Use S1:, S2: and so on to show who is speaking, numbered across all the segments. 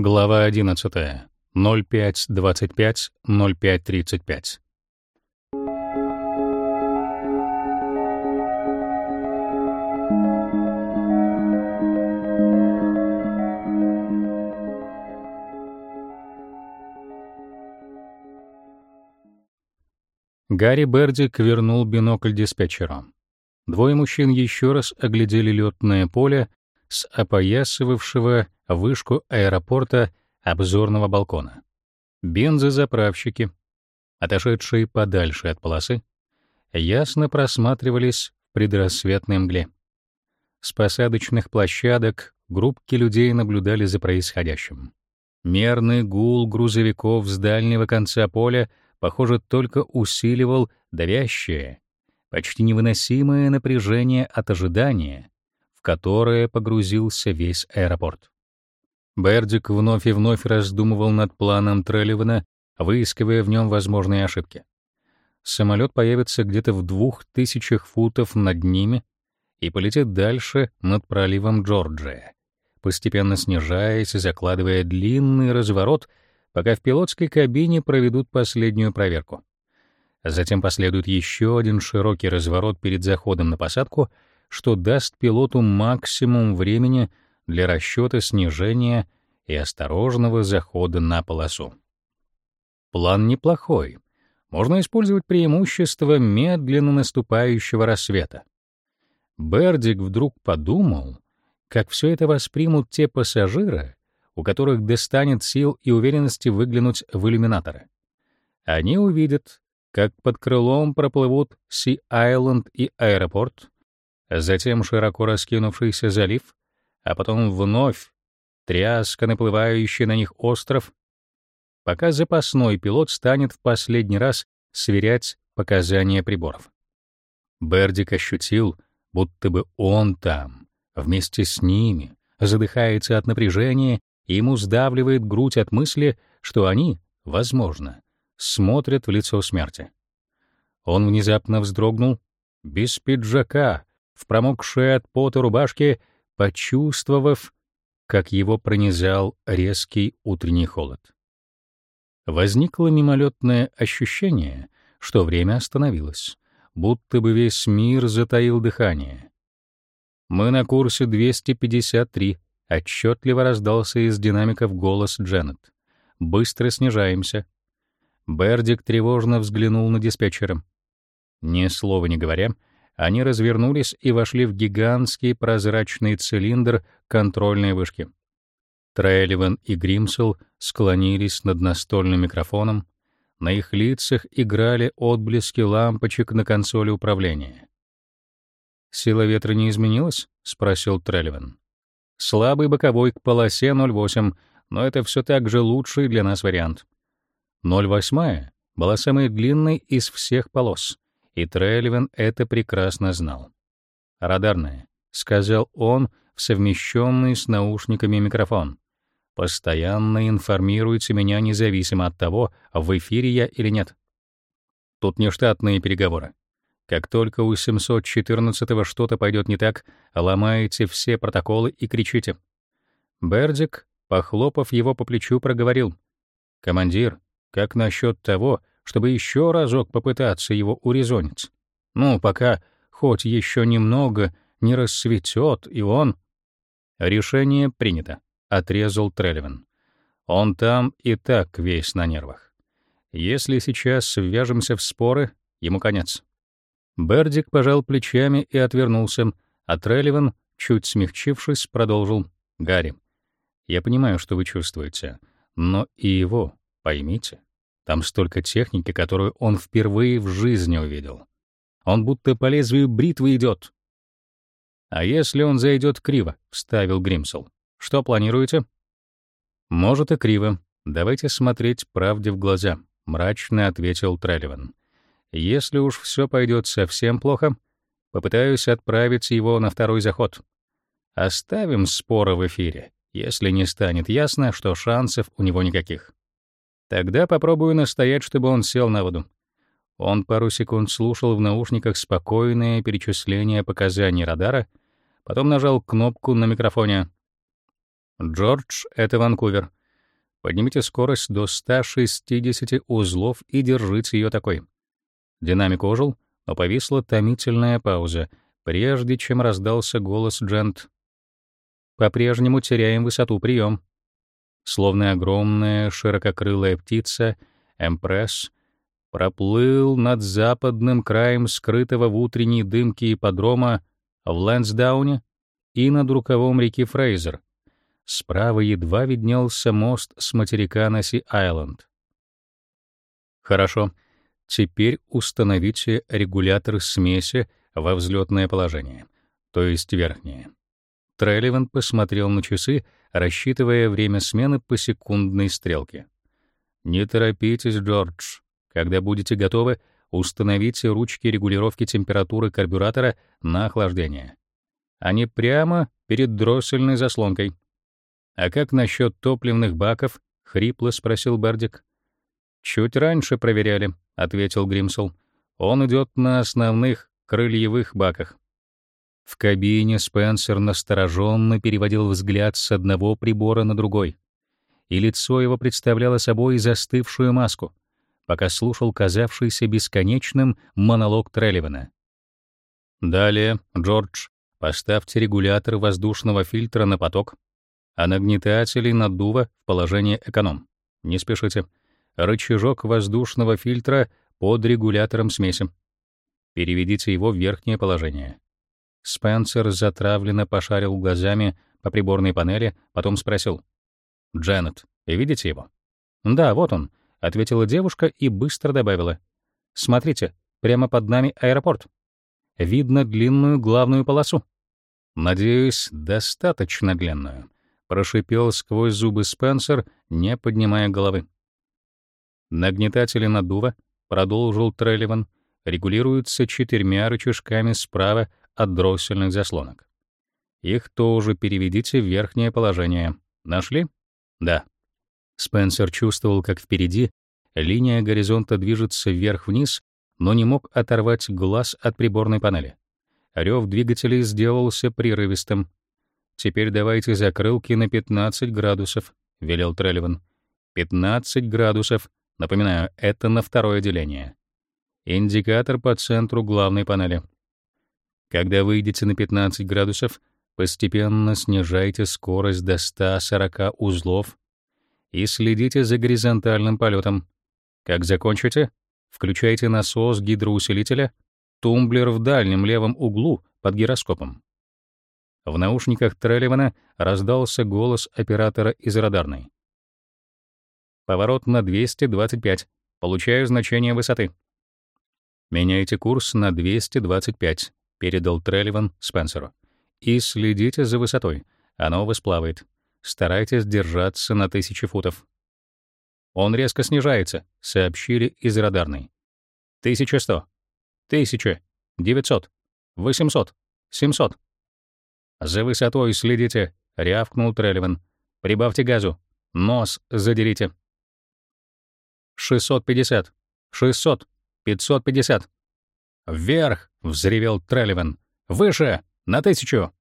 S1: Глава 11. 0525 0535. Гарри Бердик вернул бинокль диспетчеру. Двое мужчин еще раз оглядели летное поле с опоясывавшего вышку аэропорта обзорного балкона. Бензозаправщики, отошедшие подальше от полосы, ясно просматривались в предрассветной мгле. С посадочных площадок группки людей наблюдали за происходящим. Мерный гул грузовиков с дальнего конца поля, похоже, только усиливал давящее, почти невыносимое напряжение от ожидания, в которое погрузился весь аэропорт. Бердик вновь и вновь раздумывал над планом Трелливана, выискивая в нем возможные ошибки. Самолет появится где-то в двух тысячах футов над ними и полетит дальше над проливом Джорджия, постепенно снижаясь и закладывая длинный разворот, пока в пилотской кабине проведут последнюю проверку. Затем последует еще один широкий разворот перед заходом на посадку, что даст пилоту максимум времени — для расчета снижения и осторожного захода на полосу. План неплохой. Можно использовать преимущество медленно наступающего рассвета. Бердик вдруг подумал, как все это воспримут те пассажиры, у которых достанет сил и уверенности выглянуть в иллюминаторы. Они увидят, как под крылом проплывут Си-Айленд и аэропорт, затем широко раскинувшийся залив, а потом вновь тряска наплывающий на них остров, пока запасной пилот станет в последний раз сверять показания приборов. Бердик ощутил, будто бы он там, вместе с ними, задыхается от напряжения, и ему сдавливает грудь от мысли, что они, возможно, смотрят в лицо смерти. Он внезапно вздрогнул, без пиджака, в промокшей от пота рубашке почувствовав, как его пронизал резкий утренний холод. Возникло мимолетное ощущение, что время остановилось, будто бы весь мир затаил дыхание. «Мы на курсе 253», — отчетливо раздался из динамиков голос Дженнет. «Быстро снижаемся». Бердик тревожно взглянул на диспетчера. Ни слова не говоря, они развернулись и вошли в гигантский прозрачный цилиндр контрольной вышки. Трейливан и Гримсел склонились над настольным микрофоном, на их лицах играли отблески лампочек на консоли управления. «Сила ветра не изменилась?» — спросил Трелливан. «Слабый боковой к полосе 0,8, но это все так же лучший для нас вариант. 0,8 была самой длинной из всех полос, и Трелливан это прекрасно знал. «Радарная», — сказал он в совмещенный с наушниками микрофон. «Постоянно информируйте меня независимо от того, в эфире я или нет». Тут не штатные переговоры. Как только у 714-го что-то пойдет не так, ломаете все протоколы и кричите. Бердик, похлопав его по плечу, проговорил. «Командир, как насчет того, чтобы еще разок попытаться его урезонить. Ну, пока хоть еще немного не рассветет, и он... Решение принято, — отрезал Трелевин. Он там и так весь на нервах. Если сейчас свяжемся в споры, ему конец. Бердик пожал плечами и отвернулся, а Трелевин, чуть смягчившись, продолжил. «Гарри, я понимаю, что вы чувствуете, но и его поймите. Там столько техники, которую он впервые в жизни увидел. Он будто по лезвию бритвы идет. А если он зайдет криво, вставил Гримсел. Что планируете? Может и криво. Давайте смотреть правде в глаза, мрачно ответил Трелливан. Если уж все пойдет совсем плохо, попытаюсь отправить его на второй заход. Оставим споры в эфире, если не станет ясно, что шансов у него никаких. Тогда попробую настоять, чтобы он сел на воду. Он пару секунд слушал в наушниках спокойное перечисление показаний радара, потом нажал кнопку на микрофоне. «Джордж, это Ванкувер. Поднимите скорость до 160 узлов и держите ее такой. Динамик ожил, но повисла томительная пауза, прежде чем раздался голос Джент. По-прежнему теряем высоту прием. Словно огромная ширококрылая птица, Эмпресс проплыл над западным краем скрытого в утренней дымке ипподрома в Лэнсдауне и над рукавом реки Фрейзер. Справа едва виднелся мост с материка на Си-Айленд. Хорошо. Теперь установите регулятор смеси во взлетное положение, то есть верхнее. Трелливан посмотрел на часы, рассчитывая время смены по секундной стрелке. Не торопитесь, Джордж. Когда будете готовы, установите ручки регулировки температуры карбюратора на охлаждение. Они прямо перед дроссельной заслонкой. А как насчет топливных баков? хрипло спросил Бердик. Чуть раньше проверяли, ответил Гримсел. Он идет на основных крыльевых баках. В кабине Спенсер настороженно переводил взгляд с одного прибора на другой, и лицо его представляло собой застывшую маску, пока слушал казавшийся бесконечным монолог Трелливана. Далее, Джордж, поставьте регулятор воздушного фильтра на поток, а нагнетатели наддува в положение эконом. Не спешите. Рычажок воздушного фильтра под регулятором смеси. Переведите его в верхнее положение. Спенсер затравленно пошарил глазами по приборной панели, потом спросил: "Дженнет, видите его?" "Да, вот он", ответила девушка и быстро добавила: "Смотрите, прямо под нами аэропорт. Видно длинную главную полосу". "Надеюсь, достаточно длинную", прошипел сквозь зубы Спенсер, не поднимая головы. Нагнетатели наддува, продолжил Трелливан, регулируются четырьмя рычажками справа от дроссельных заслонок. Их тоже переведите в верхнее положение. Нашли? Да. Спенсер чувствовал, как впереди линия горизонта движется вверх-вниз, но не мог оторвать глаз от приборной панели. Рев двигателей сделался прерывистым. «Теперь давайте закрылки на 15 градусов», — велел Трелливан. «15 градусов. Напоминаю, это на второе деление. Индикатор по центру главной панели. Когда выйдете на 15 градусов, постепенно снижайте скорость до 140 узлов и следите за горизонтальным полетом. Как закончите, включайте насос гидроусилителя, тумблер в дальнем левом углу под гироскопом. В наушниках Трелливана раздался голос оператора из радарной. Поворот на 225. Получаю значение высоты. Меняйте курс на 225 передал Трелливан Спенсеру. И следите за высотой. Оно вас плавает. Старайтесь держаться на тысячи футов. Он резко снижается, сообщили из радарной. 1100, 1000, 900, 800, 700. За высотой следите, рявкнул Трелливан. Прибавьте газу. Нос задерите. 650, 600, 550. «Вверх!» — взревел Трелливан. «Выше! На тысячу!»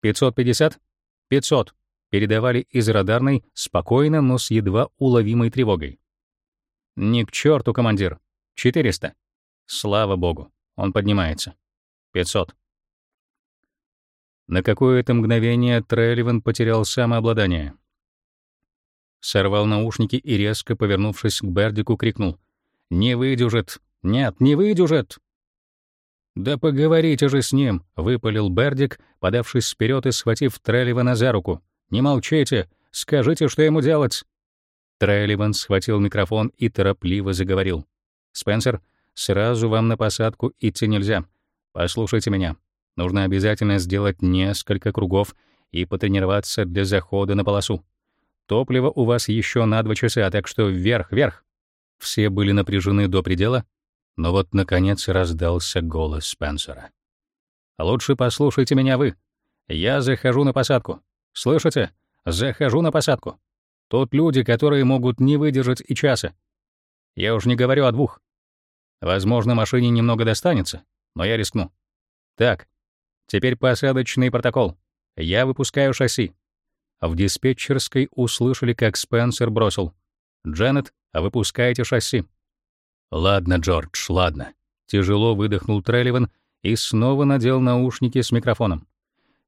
S1: «Пятьсот пятьдесят? Пятьсот!» — передавали из радарной спокойно, но с едва уловимой тревогой. «Ни к черту, командир! Четыреста!» «Слава богу! Он поднимается!» «Пятьсот!» На какое-то мгновение Трелливан потерял самообладание. Сорвал наушники и, резко повернувшись к Бердику, крикнул. «Не выдюжит! Нет, не выдюжит!» «Да поговорите же с ним», — выпалил Бердик, подавшись вперед и схватив Трелливана за руку. «Не молчите! Скажите, что ему делать!» Трелливан схватил микрофон и торопливо заговорил. «Спенсер, сразу вам на посадку идти нельзя. Послушайте меня. Нужно обязательно сделать несколько кругов и потренироваться для захода на полосу. Топлива у вас еще на два часа, так что вверх, вверх!» Все были напряжены до предела, но вот, наконец, раздался голос Спенсера. «Лучше послушайте меня вы. Я захожу на посадку. Слышите? Захожу на посадку. Тут люди, которые могут не выдержать и часа. Я уж не говорю о двух. Возможно, машине немного достанется, но я рискну. Так, теперь посадочный протокол. Я выпускаю шасси. В диспетчерской услышали, как Спенсер бросил: "Дженнет, вы пускаете шасси?" "Ладно, Джордж, ладно". Тяжело выдохнул Трелливан и снова надел наушники с микрофоном.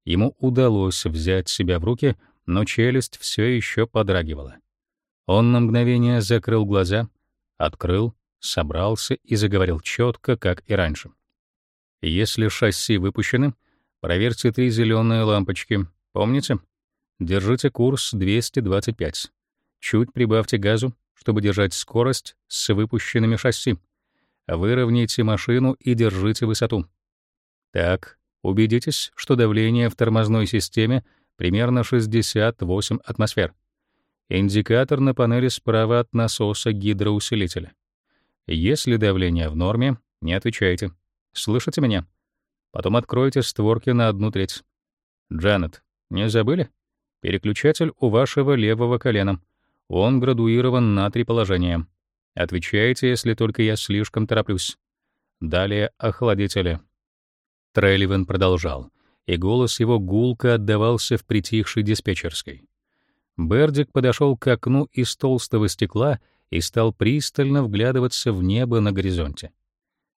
S1: Ему удалось взять себя в руки, но челюсть все еще подрагивала. Он на мгновение закрыл глаза, открыл, собрался и заговорил четко, как и раньше. Если шасси выпущены, проверьте три зеленые лампочки. Помните? Держите курс 225. Чуть прибавьте газу, чтобы держать скорость с выпущенными шасси. Выровняйте машину и держите высоту. Так, убедитесь, что давление в тормозной системе примерно 68 атмосфер. Индикатор на панели справа от насоса гидроусилителя. Если давление в норме, не отвечайте. Слышите меня? Потом откройте створки на одну треть. Джанет, не забыли? Переключатель у вашего левого колена. Он градуирован на три положения. Отвечайте, если только я слишком тороплюсь. Далее охладители. Трейливен продолжал, и голос его гулко отдавался в притихшей диспетчерской. Бердик подошел к окну из толстого стекла и стал пристально вглядываться в небо на горизонте.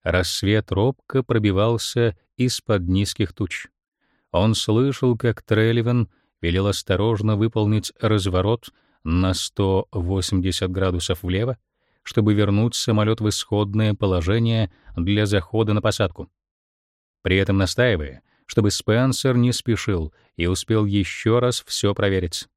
S1: Рассвет робко пробивался из-под низких туч. Он слышал, как Трелливан велел осторожно выполнить разворот на 180 градусов влево, чтобы вернуть самолет в исходное положение для захода на посадку. При этом настаивая, чтобы Спенсер не спешил и успел еще раз все проверить.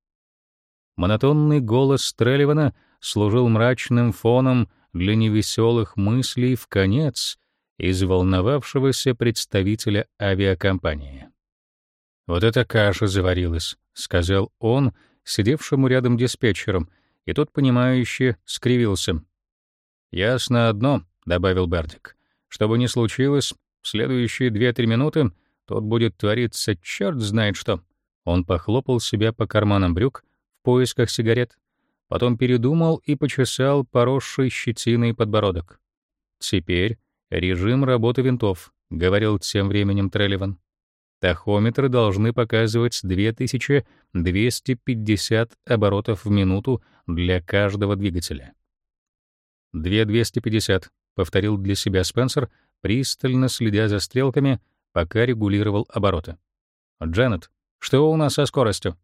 S1: Монотонный голос Трелливана служил мрачным фоном для невеселых мыслей в конец из волновавшегося представителя авиакомпании. «Вот эта каша заварилась», — сказал он, сидевшему рядом диспетчером, и тот, понимающе скривился. «Ясно одно», — добавил Бертик. «Что бы ни случилось, в следующие две-три минуты тут будет твориться черт знает что». Он похлопал себя по карманам брюк в поисках сигарет, Потом передумал и почесал поросший щетиной подбородок. «Теперь режим работы винтов», — говорил тем временем Трелливан. «Тахометры должны показывать 2250 оборотов в минуту для каждого двигателя». «2250», — повторил для себя Спенсер, пристально следя за стрелками, пока регулировал обороты. «Дженнет, что у нас со скоростью?»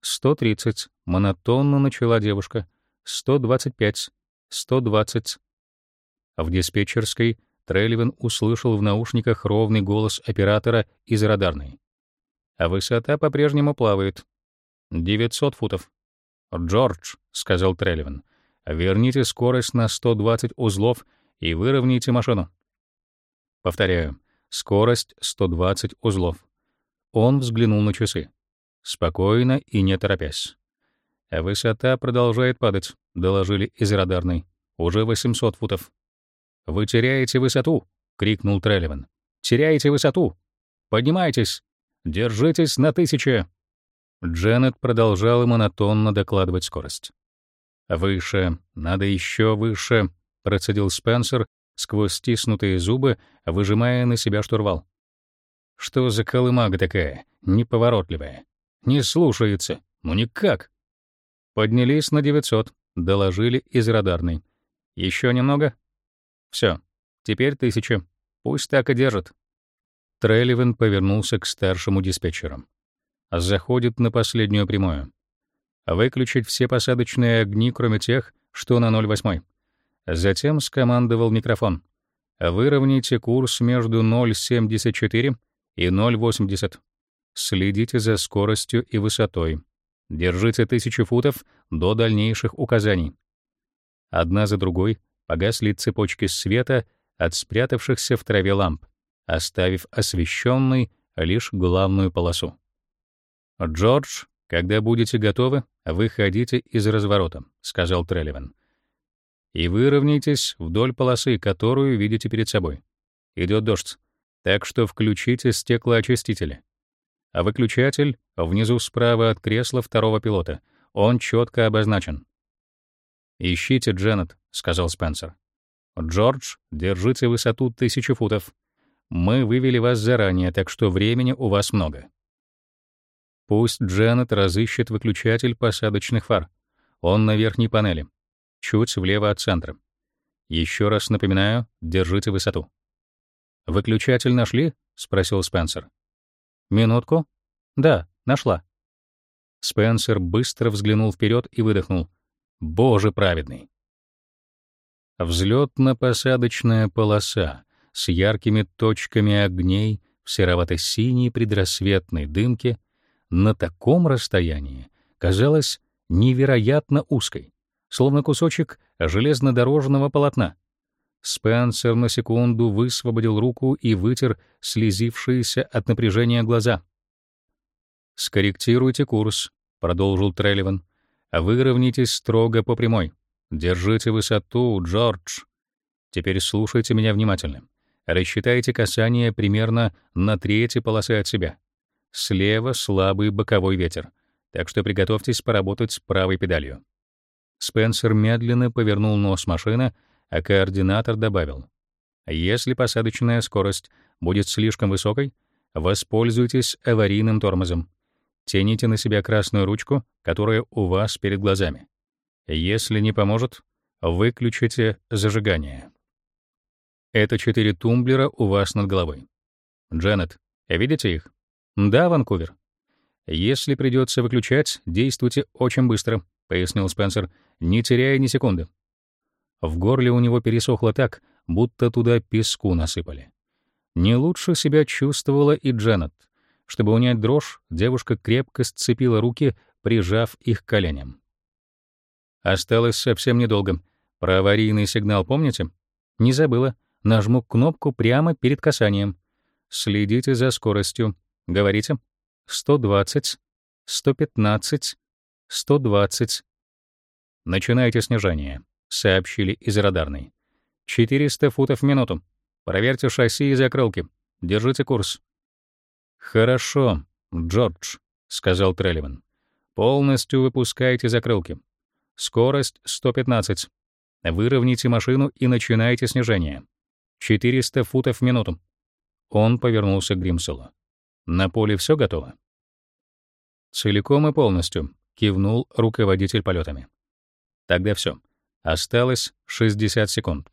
S1: «Сто тридцать», — монотонно начала девушка. «Сто двадцать пять. Сто двадцать». В диспетчерской Трелливан услышал в наушниках ровный голос оператора из радарной. «А высота по-прежнему плавает. Девятьсот футов». «Джордж», — сказал Трелливан, — «верните скорость на сто двадцать узлов и выровняйте машину». Повторяю, скорость сто двадцать узлов. Он взглянул на часы спокойно и не торопясь. А высота продолжает падать, доложили из радарной. Уже 800 футов. Вы теряете высоту, крикнул Трелливан. Теряете высоту. Поднимайтесь. Держитесь на тысяче. Дженнет продолжала монотонно докладывать скорость. Выше, надо еще выше, процедил Спенсер сквозь стиснутые зубы, выжимая на себя штурвал. Что за колымага такая, неповоротливая? Не слушается. Ну никак. Поднялись на 900, доложили из радарной. Еще немного? Все. Теперь тысяча. Пусть так и держит. Трелливен повернулся к старшему диспетчеру. Заходит на последнюю прямую. Выключить все посадочные огни, кроме тех, что на 08. Затем скомандовал микрофон. Выровняйте курс между 0,74 и 0,80. Следите за скоростью и высотой. Держите тысячи футов до дальнейших указаний. Одна за другой погасли цепочки света от спрятавшихся в траве ламп, оставив освещенной лишь главную полосу. «Джордж, когда будете готовы, выходите из разворота», — сказал Трелливан. «И выровняйтесь вдоль полосы, которую видите перед собой. Идет дождь, так что включите стеклоочистители. А выключатель внизу справа от кресла второго пилота. Он четко обозначен. «Ищите Дженнет», — сказал Спенсер. «Джордж, держите высоту тысячи футов. Мы вывели вас заранее, так что времени у вас много». Пусть Джанет разыщет выключатель посадочных фар. Он на верхней панели, чуть влево от центра. Еще раз напоминаю, держите высоту. Выключатель нашли? спросил Спенсер. Минутку. Да, нашла. Спенсер быстро взглянул вперед и выдохнул. Боже праведный. Взлетно-посадочная полоса с яркими точками огней в серовато-синей предрассветной дымке на таком расстоянии казалась невероятно узкой, словно кусочек железнодорожного полотна. Спенсер на секунду высвободил руку и вытер слезившиеся от напряжения глаза. «Скорректируйте курс», — продолжил Трелливан. «Выровняйтесь строго по прямой. Держите высоту, Джордж. Теперь слушайте меня внимательно. Рассчитайте касание примерно на трети полосы от себя. Слева слабый боковой ветер, так что приготовьтесь поработать правой педалью. Спенсер медленно повернул нос машины, а координатор добавил: "Если посадочная скорость будет слишком высокой, воспользуйтесь аварийным тормозом. Тяните на себя красную ручку, которая у вас перед глазами. Если не поможет, выключите зажигание. Это четыре тумблера у вас над головой. Дженнет, видите их? Да, Ванкувер. Если придется выключать, действуйте очень быстро, пояснил Спенсер, не теряя ни секунды. В горле у него пересохло так, будто туда песку насыпали. Не лучше себя чувствовала и Дженнет. Чтобы унять дрожь, девушка крепко сцепила руки, прижав их к коленям. Осталось совсем недолго. Про аварийный сигнал помните? Не забыла. Нажму кнопку прямо перед касанием. Следите за скоростью. Говорите. 120, 115, 120. Начинайте снижение, сообщили из радарной. 400 футов в минуту. Проверьте шасси и закрылки. Держите курс. Хорошо, Джордж, сказал Трелливан. Полностью выпускайте закрылки. Скорость 115. Выровняйте машину и начинайте снижение. 400 футов в минуту. Он повернулся к Гримселу. На поле все готово? Целиком и полностью, кивнул руководитель полетами. Тогда все. Осталось 60 секунд.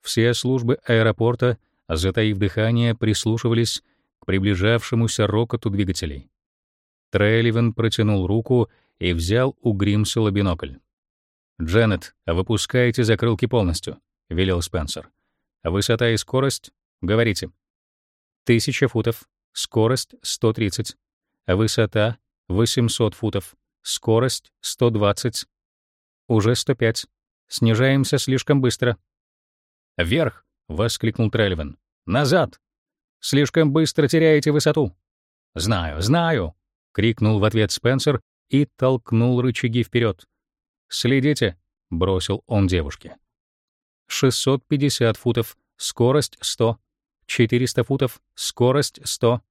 S1: Все службы аэропорта, затаив дыхание, прислушивались к приближавшемуся рокоту двигателей. Трейливен протянул руку и взял у Гримсела бинокль. «Дженнет, выпускайте закрылки полностью», — велел Спенсер. «Высота и скорость? Говорите». «Тысяча футов. Скорость — 130. Высота — 800 футов. Скорость — 120. Уже 105. Снижаемся слишком быстро». «Вверх!» — воскликнул Трельвин. «Назад! Слишком быстро теряете высоту!» «Знаю, знаю!» — крикнул в ответ Спенсер и толкнул рычаги вперед. «Следите», — бросил он девушке. 650 футов, скорость 100. 400 футов, скорость 100.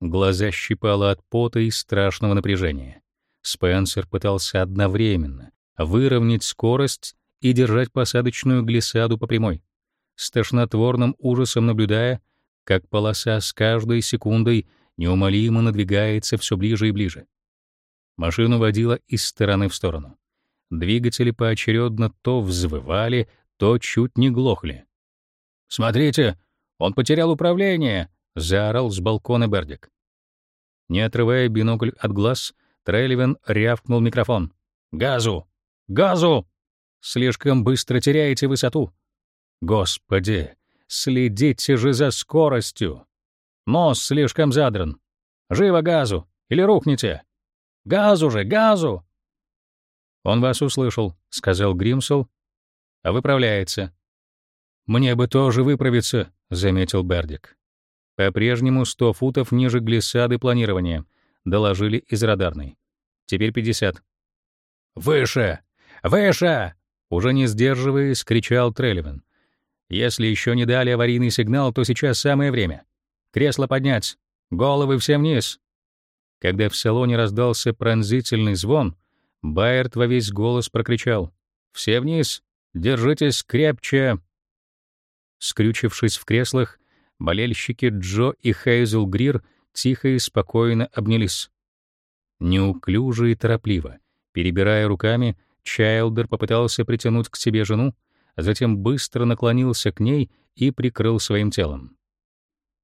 S1: Глаза щипало от пота и страшного напряжения. Спенсер пытался одновременно выровнять скорость и держать посадочную глиссаду по прямой, с тошнотворным ужасом наблюдая, как полоса с каждой секундой неумолимо надвигается все ближе и ближе. Машину водила из стороны в сторону. Двигатели поочередно то взвывали, то чуть не глохли. «Смотрите, он потерял управление!» — заорал с балкона Бердик. Не отрывая бинокль от глаз, Трелливен рявкнул микрофон. «Газу! Газу! Слишком быстро теряете высоту! Господи, следите же за скоростью! Нос слишком задран! Живо газу! Или рухните! Газу же, газу!» «Он вас услышал», — сказал Гримсел, — «а выправляется». «Мне бы тоже выправиться», — заметил Бердик. «По-прежнему 100 футов ниже глиссады планирования», — доложили из радарной. «Теперь 50». «Выше! Выше!» — уже не сдерживаясь, кричал Трелливан. «Если еще не дали аварийный сигнал, то сейчас самое время. Кресло поднять, головы все вниз». Когда в салоне раздался пронзительный звон, Байерт во весь голос прокричал: "Все вниз! Держитесь крепче!" Скрючившись в креслах, болельщики Джо и Хейзел Грир тихо и спокойно обнялись. Неуклюже и торопливо, перебирая руками, Чайлдер попытался притянуть к себе жену, а затем быстро наклонился к ней и прикрыл своим телом.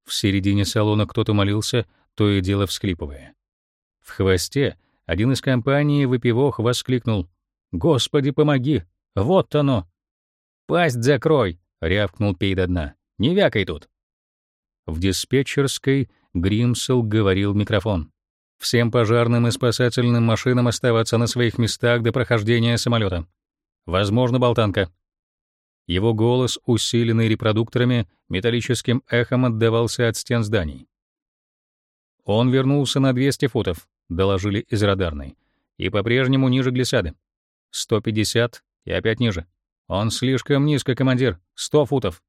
S1: В середине салона кто-то молился, то и дело всхлипывая. В хвосте один из компании выпивох воскликнул «Господи, помоги! Вот оно!» «Пасть закрой!» — рявкнул пей до дна. «Не вякай тут!» В диспетчерской Гримсел говорил микрофон. «Всем пожарным и спасательным машинам оставаться на своих местах до прохождения самолета. Возможно, болтанка». Его голос, усиленный репродукторами, металлическим эхом отдавался от стен зданий. Он вернулся на 200 футов, доложили из радарной, и по-прежнему ниже глиссады. 150 и опять ниже. Он слишком низко, командир. 100 футов.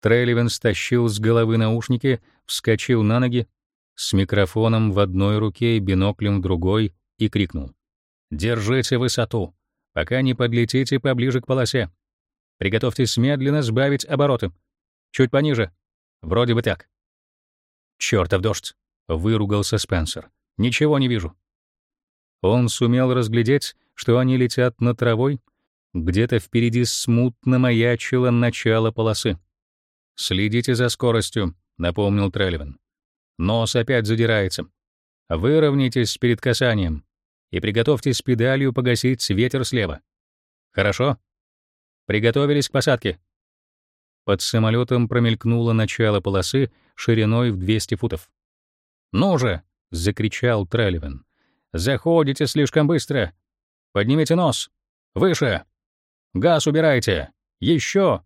S1: Трейливен стащил с головы наушники, вскочил на ноги, с микрофоном в одной руке и биноклем в другой, и крикнул. «Держите высоту, пока не подлетите поближе к полосе. Приготовьтесь медленно сбавить обороты. Чуть пониже. Вроде бы так». «Чёртов дождь!» — выругался Спенсер. «Ничего не вижу». Он сумел разглядеть, что они летят над травой, где-то впереди смутно маячило начало полосы. «Следите за скоростью», — напомнил Трелливан. «Нос опять задирается. Выровняйтесь перед касанием и приготовьтесь педалью погасить ветер слева. Хорошо? Приготовились к посадке». Под самолетом промелькнуло начало полосы шириной в 200 футов. «Ну же!» — закричал Трелливан. «Заходите слишком быстро! Поднимите нос! Выше! Газ убирайте! Еще!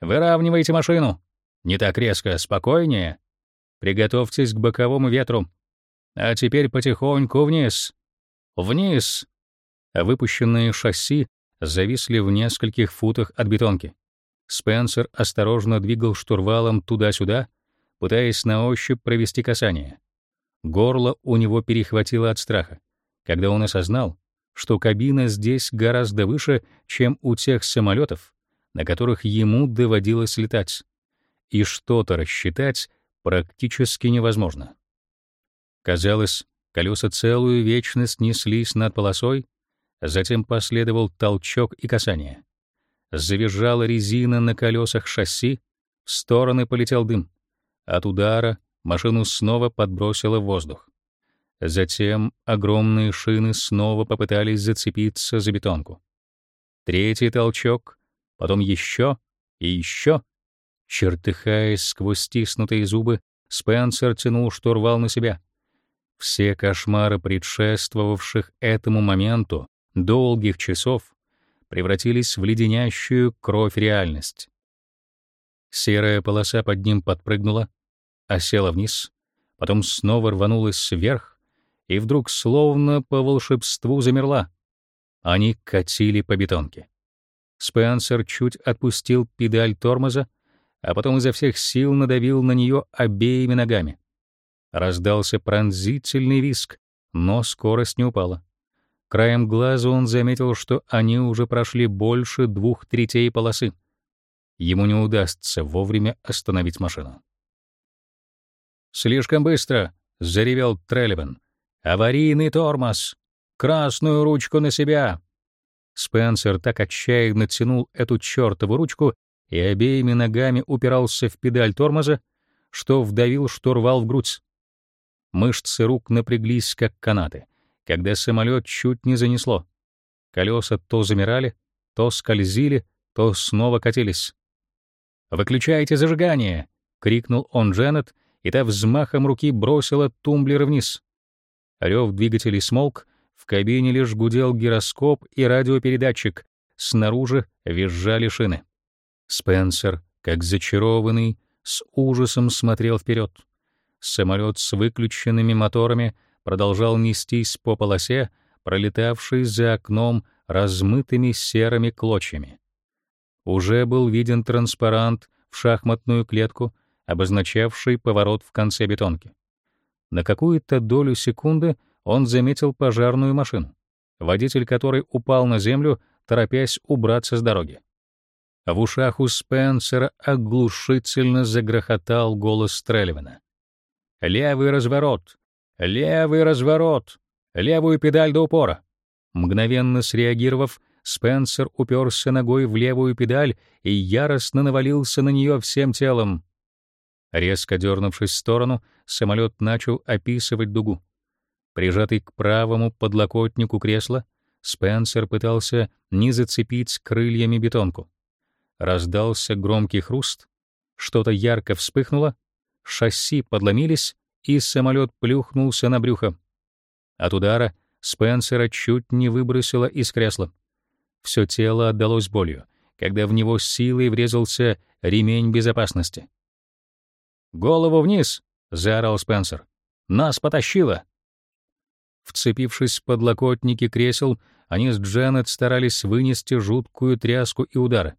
S1: Выравнивайте машину! Не так резко, спокойнее! Приготовьтесь к боковому ветру! А теперь потихоньку вниз! Вниз!» Выпущенные шасси зависли в нескольких футах от бетонки. Спенсер осторожно двигал штурвалом туда-сюда, пытаясь на ощупь провести касание. Горло у него перехватило от страха, когда он осознал, что кабина здесь гораздо выше, чем у тех самолетов, на которых ему доводилось летать, и что-то рассчитать практически невозможно. Казалось, колеса целую вечность неслись над полосой, затем последовал толчок и касание. Завизжала резина на колесах шасси, в стороны полетел дым. От удара машину снова подбросило в воздух. Затем огромные шины снова попытались зацепиться за бетонку. Третий толчок, потом еще и еще. Чертыхаясь сквозь стиснутые зубы, Спенсер тянул штурвал на себя. Все кошмары, предшествовавших этому моменту, долгих часов, превратились в леденящую кровь реальность. Серая полоса под ним подпрыгнула, осела вниз, потом снова рванулась вверх и вдруг словно по волшебству замерла. Они катили по бетонке. Спенсер чуть отпустил педаль тормоза, а потом изо всех сил надавил на нее обеими ногами. Раздался пронзительный виск, но скорость не упала. Краем глаза он заметил, что они уже прошли больше двух третей полосы. Ему не удастся вовремя остановить машину. «Слишком быстро!» — заревел Трелливан. «Аварийный тормоз! Красную ручку на себя!» Спенсер так отчаянно тянул эту чертову ручку и обеими ногами упирался в педаль тормоза, что вдавил штурвал в грудь. Мышцы рук напряглись, как канаты, когда самолет чуть не занесло. Колеса то замирали, то скользили, то снова катились. «Выключайте зажигание!» — крикнул он Дженнет, и та взмахом руки бросила тумблер вниз. Рев двигателей смолк, в кабине лишь гудел гироскоп и радиопередатчик, снаружи визжали шины. Спенсер, как зачарованный, с ужасом смотрел вперед. Самолет с выключенными моторами продолжал нестись по полосе, пролетавшей за окном размытыми серыми клочьями. Уже был виден транспарант в шахматную клетку, обозначавший поворот в конце бетонки. На какую-то долю секунды он заметил пожарную машину, водитель которой упал на землю, торопясь убраться с дороги. В ушах у Спенсера оглушительно загрохотал голос Стрелливана. «Левый разворот! Левый разворот! Левую педаль до упора!» Мгновенно среагировав, Спенсер уперся ногой в левую педаль и яростно навалился на нее всем телом. Резко дернувшись в сторону, самолет начал описывать дугу. Прижатый к правому подлокотнику кресла, Спенсер пытался не зацепить крыльями бетонку. Раздался громкий хруст, что-то ярко вспыхнуло, шасси подломились, и самолет плюхнулся на брюхо. От удара Спенсера чуть не выбросило из кресла. Все тело отдалось болью, когда в него силой врезался ремень безопасности. «Голову вниз!» — заорал Спенсер. «Нас потащило!» Вцепившись в подлокотники кресел, они с Дженнет старались вынести жуткую тряску и удары.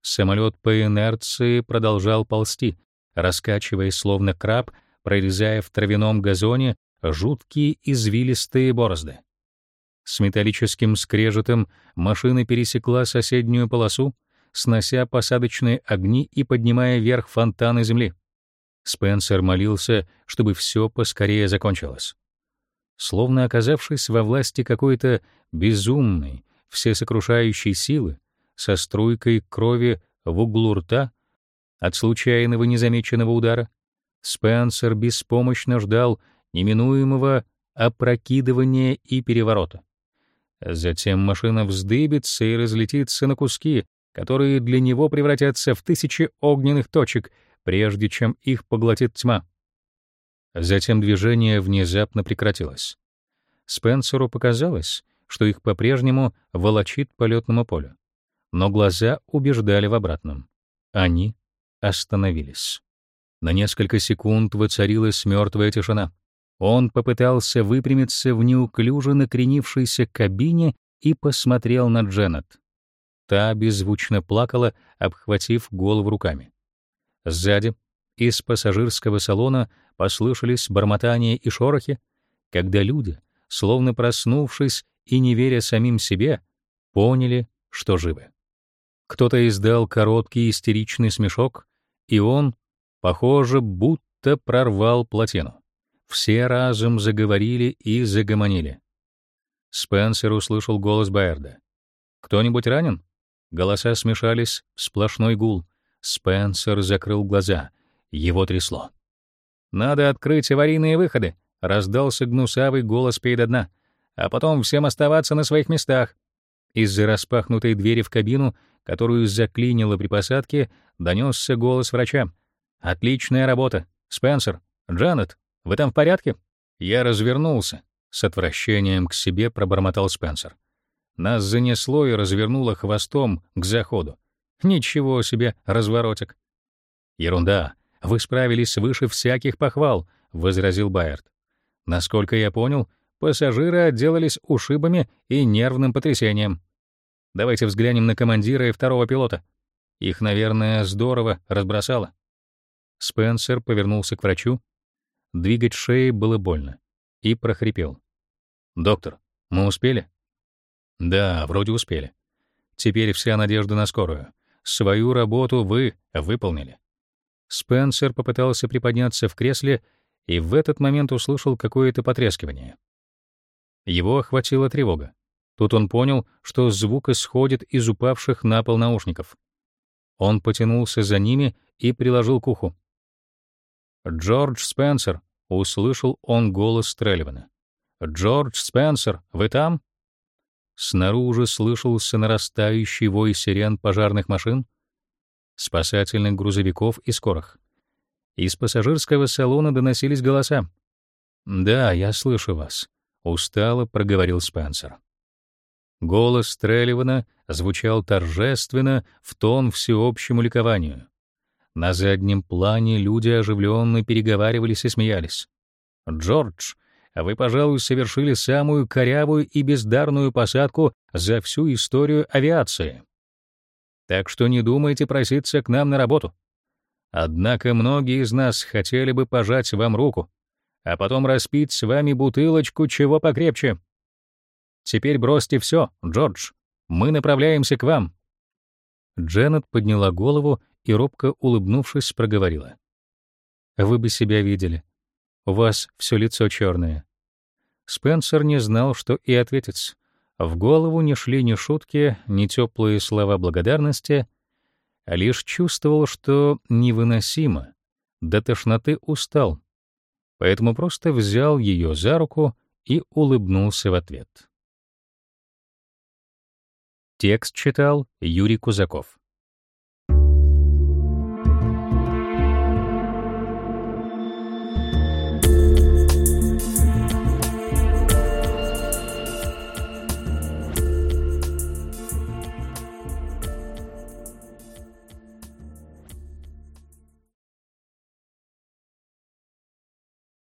S1: Самолет по инерции продолжал ползти, раскачиваясь словно краб, прорезая в травяном газоне жуткие извилистые борозды. С металлическим скрежетом машина пересекла соседнюю полосу, снося посадочные огни и поднимая вверх фонтаны земли. Спенсер молился, чтобы все поскорее закончилось. Словно оказавшись во власти какой-то безумной, всесокрушающей силы, со струйкой крови в углу рта от случайного незамеченного удара, Спенсер беспомощно ждал неминуемого опрокидывания и переворота. Затем машина вздыбится и разлетится на куски, которые для него превратятся в тысячи огненных точек, прежде чем их поглотит тьма. Затем движение внезапно прекратилось. Спенсеру показалось, что их по-прежнему волочит по лётному полю. Но глаза убеждали в обратном. Они остановились. На несколько секунд воцарилась мертвая тишина. Он попытался выпрямиться в неуклюже накренившейся кабине и посмотрел на Дженнет. Та беззвучно плакала, обхватив голову руками. Сзади, из пассажирского салона, послышались бормотания и шорохи, когда люди, словно проснувшись и не веря самим себе, поняли, что живы. Кто-то издал короткий истеричный смешок, и он, похоже, будто прорвал плотину. Все разом заговорили и загомонили. Спенсер услышал голос Байерда. «Кто-нибудь ранен?» Голоса смешались в сплошной гул. Спенсер закрыл глаза. Его трясло. «Надо открыть аварийные выходы», — раздался гнусавый голос перед дна. «А потом всем оставаться на своих местах». Из-за распахнутой двери в кабину, которую заклинило при посадке, донесся голос врача. «Отличная работа. Спенсер, Джанет, вы там в порядке?» Я развернулся. С отвращением к себе пробормотал Спенсер. Нас занесло и развернуло хвостом к заходу. Ничего себе, разворотик. Ерунда. Вы справились выше всяких похвал, возразил Байерт. Насколько я понял, пассажиры отделались ушибами и нервным потрясением. Давайте взглянем на командира и второго пилота. Их, наверное, здорово разбросало. Спенсер повернулся к врачу Двигать шеей было больно. И прохрипел. «Доктор, мы успели?» «Да, вроде успели. Теперь вся надежда на скорую. Свою работу вы выполнили». Спенсер попытался приподняться в кресле и в этот момент услышал какое-то потрескивание. Его охватила тревога. Тут он понял, что звук исходит из упавших на пол наушников. Он потянулся за ними и приложил к уху. «Джордж Спенсер!» — услышал он голос Стрельвана. «Джордж Спенсер, вы там?» Снаружи слышался нарастающий вой сирен пожарных машин, спасательных грузовиков и скорых. Из пассажирского салона доносились голоса. «Да, я слышу вас», — устало проговорил Спенсер. Голос Стрелливана звучал торжественно в тон всеобщему ликованию. На заднем плане люди оживленно переговаривались и смеялись. «Джордж, вы, пожалуй, совершили самую корявую и бездарную посадку за всю историю авиации. Так что не думайте проситься к нам на работу. Однако многие из нас хотели бы пожать вам руку, а потом распить с вами бутылочку чего покрепче. Теперь бросьте все, Джордж. Мы направляемся к вам». Дженнет подняла голову и робко улыбнувшись проговорила: "Вы бы себя видели. У вас все лицо черное». Спенсер не знал, что и ответить. В голову не шли ни шутки, ни теплые слова благодарности, а лишь чувствовал, что невыносимо, до тошноты устал. Поэтому просто взял ее за руку и улыбнулся в ответ. Текст читал Юрий Кузаков.